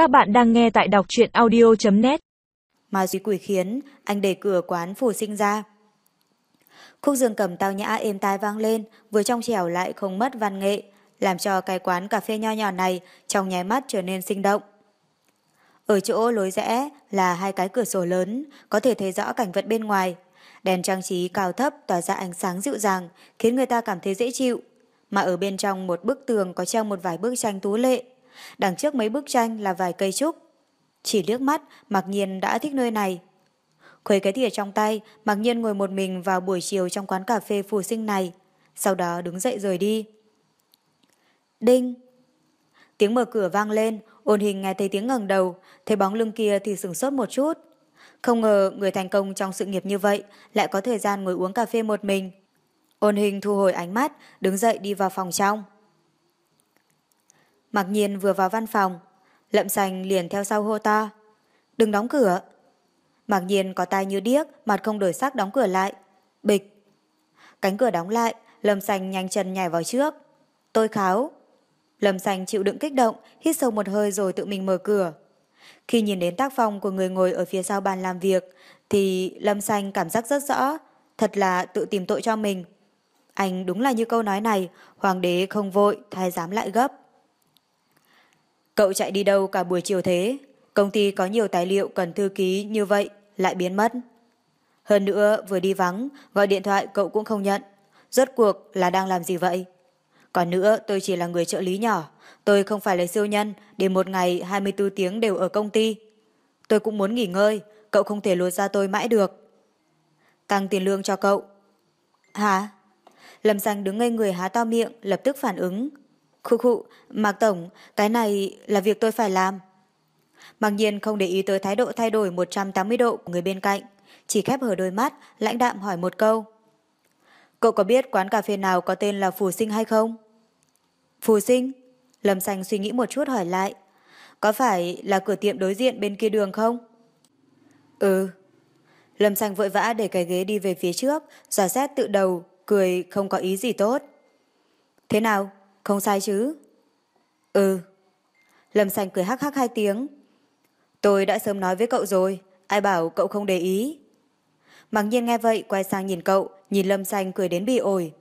Các bạn đang nghe tại đọc truyện audio.net Mà suy quỷ khiến, anh đẩy cửa quán phù sinh ra. Khúc dương cầm tao nhã êm tai vang lên, vừa trong trẻo lại không mất văn nghệ, làm cho cái quán cà phê nho nhỏ này trong nháy mắt trở nên sinh động. Ở chỗ lối rẽ là hai cái cửa sổ lớn, có thể thấy rõ cảnh vật bên ngoài. Đèn trang trí cao thấp tỏa ra ánh sáng dịu dàng, khiến người ta cảm thấy dễ chịu. Mà ở bên trong một bức tường có treo một vài bức tranh tú lệ. Đằng trước mấy bức tranh là vài cây trúc. Chỉ liếc mắt, mặc nhiên đã thích nơi này. Khuấy cái thìa trong tay, mặc nhiên ngồi một mình vào buổi chiều trong quán cà phê phù sinh này. Sau đó đứng dậy rời đi. Đinh! Tiếng mở cửa vang lên, ôn hình nghe thấy tiếng ngẩng đầu, thấy bóng lưng kia thì sửng sốt một chút. Không ngờ người thành công trong sự nghiệp như vậy lại có thời gian ngồi uống cà phê một mình. Ôn hình thu hồi ánh mắt, đứng dậy đi vào phòng trong. Mặc nhiên vừa vào văn phòng, lậm sành liền theo sau hô to. Đừng đóng cửa. Mặc nhiên có tai như điếc, mặt không đổi sắc đóng cửa lại. Bịch. Cánh cửa đóng lại, lâm sành nhanh chân nhảy vào trước. Tôi kháo. Lâm sành chịu đựng kích động, hít sâu một hơi rồi tự mình mở cửa. Khi nhìn đến tác phong của người ngồi ở phía sau bàn làm việc, thì Lâm xanh cảm giác rất rõ, thật là tự tìm tội cho mình. Anh đúng là như câu nói này, hoàng đế không vội, thái giám lại gấp. Cậu chạy đi đâu cả buổi chiều thế? Công ty có nhiều tài liệu cần thư ký như vậy, lại biến mất. Hơn nữa, vừa đi vắng, gọi điện thoại cậu cũng không nhận. Rốt cuộc là đang làm gì vậy? Còn nữa, tôi chỉ là người trợ lý nhỏ. Tôi không phải là siêu nhân để một ngày 24 tiếng đều ở công ty. Tôi cũng muốn nghỉ ngơi, cậu không thể lột ra tôi mãi được. Tăng tiền lương cho cậu. Hả? Lâm Danh đứng ngây người há to miệng, lập tức phản ứng. Khụ khụ, Mạc Tổng, cái này là việc tôi phải làm. Mặc nhiên không để ý tới thái độ thay đổi 180 độ của người bên cạnh, chỉ khép hở đôi mắt, lãnh đạm hỏi một câu. Cậu có biết quán cà phê nào có tên là Phù Sinh hay không? Phù Sinh? Lâm Xanh suy nghĩ một chút hỏi lại. Có phải là cửa tiệm đối diện bên kia đường không? Ừ. Lâm Xanh vội vã để cái ghế đi về phía trước, dò xét tự đầu, cười không có ý gì tốt. Thế nào? Không sai chứ? Ừ. Lâm Xanh cười hắc hắc hai tiếng. Tôi đã sớm nói với cậu rồi, ai bảo cậu không để ý. Mặc nhiên nghe vậy quay sang nhìn cậu, nhìn Lâm Xanh cười đến bị ổi.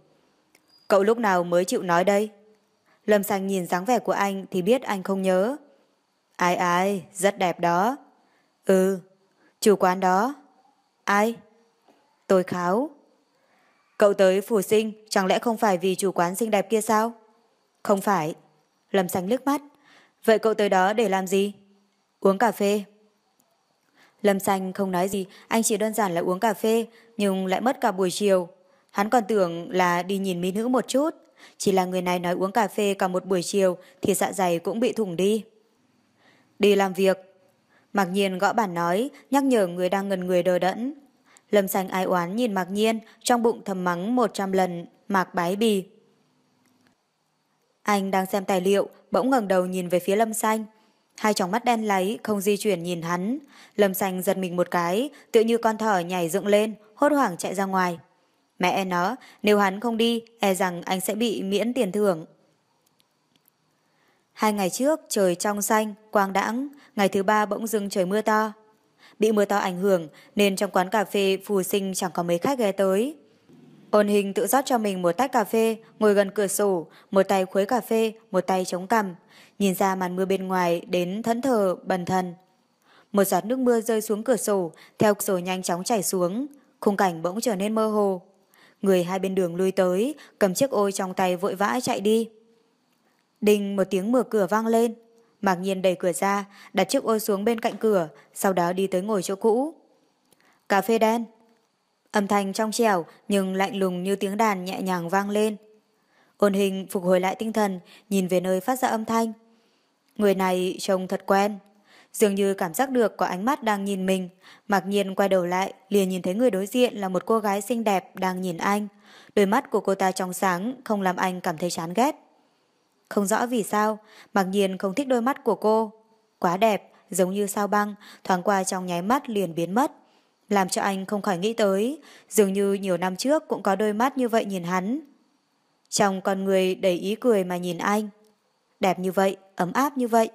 Cậu lúc nào mới chịu nói đây? Lâm Xanh nhìn dáng vẻ của anh thì biết anh không nhớ. Ai ai, rất đẹp đó. Ừ, chủ quán đó. Ai? Tôi kháo. Cậu tới phủ sinh chẳng lẽ không phải vì chủ quán xinh đẹp kia sao? Không phải. Lâm Sánh lướt mắt. Vậy cậu tới đó để làm gì? Uống cà phê. Lâm Xanh không nói gì, anh chỉ đơn giản là uống cà phê, nhưng lại mất cả buổi chiều. Hắn còn tưởng là đi nhìn mỹ nữ một chút. Chỉ là người này nói uống cà phê cả một buổi chiều thì dạ dày cũng bị thủng đi. Đi làm việc. Mạc Nhiên gõ bản nói, nhắc nhở người đang ngần người đờ đẫn. Lâm Xanh ai oán nhìn Mạc Nhiên, trong bụng thầm mắng 100 lần, Mạc bái bì. Anh đang xem tài liệu, bỗng ngẩng đầu nhìn về phía Lâm Xanh. Hai tròng mắt đen láy, không di chuyển nhìn hắn. Lâm Xanh giật mình một cái, tự như con thỏ nhảy dựng lên, hốt hoảng chạy ra ngoài. Mẹ nó, nếu hắn không đi, e rằng anh sẽ bị miễn tiền thưởng. Hai ngày trước, trời trong xanh, quang đãng, ngày thứ ba bỗng dưng trời mưa to. Bị mưa to ảnh hưởng, nên trong quán cà phê phù sinh chẳng có mấy khách ghé tới. Ôn hình tự rót cho mình một tách cà phê, ngồi gần cửa sổ, một tay khuấy cà phê, một tay chống cằm, nhìn ra màn mưa bên ngoài đến thẫn thờ, bần thần. Một giọt nước mưa rơi xuống cửa sổ, theo cửa sổ nhanh chóng chảy xuống, khung cảnh bỗng trở nên mơ hồ. Người hai bên đường lui tới, cầm chiếc ô trong tay vội vã chạy đi. Đinh một tiếng mở cửa vang lên. Mạc nhiên đẩy cửa ra, đặt chiếc ô xuống bên cạnh cửa, sau đó đi tới ngồi chỗ cũ. Cà phê đen. Âm thanh trong trẻo nhưng lạnh lùng như tiếng đàn nhẹ nhàng vang lên. Ôn hình phục hồi lại tinh thần, nhìn về nơi phát ra âm thanh. Người này trông thật quen. Dường như cảm giác được có ánh mắt đang nhìn mình. Mặc nhiên quay đầu lại, liền nhìn thấy người đối diện là một cô gái xinh đẹp đang nhìn anh. Đôi mắt của cô ta trong sáng, không làm anh cảm thấy chán ghét. Không rõ vì sao, mặc nhiên không thích đôi mắt của cô. Quá đẹp, giống như sao băng, thoáng qua trong nháy mắt liền biến mất. Làm cho anh không khỏi nghĩ tới, dường như nhiều năm trước cũng có đôi mắt như vậy nhìn hắn. Trong con người đầy ý cười mà nhìn anh. Đẹp như vậy, ấm áp như vậy.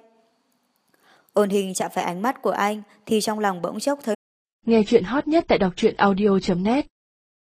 Ôn hình chạm phải ánh mắt của anh thì trong lòng bỗng chốc thấy Nghe chuyện hot nhất tại đọc truyện audio.net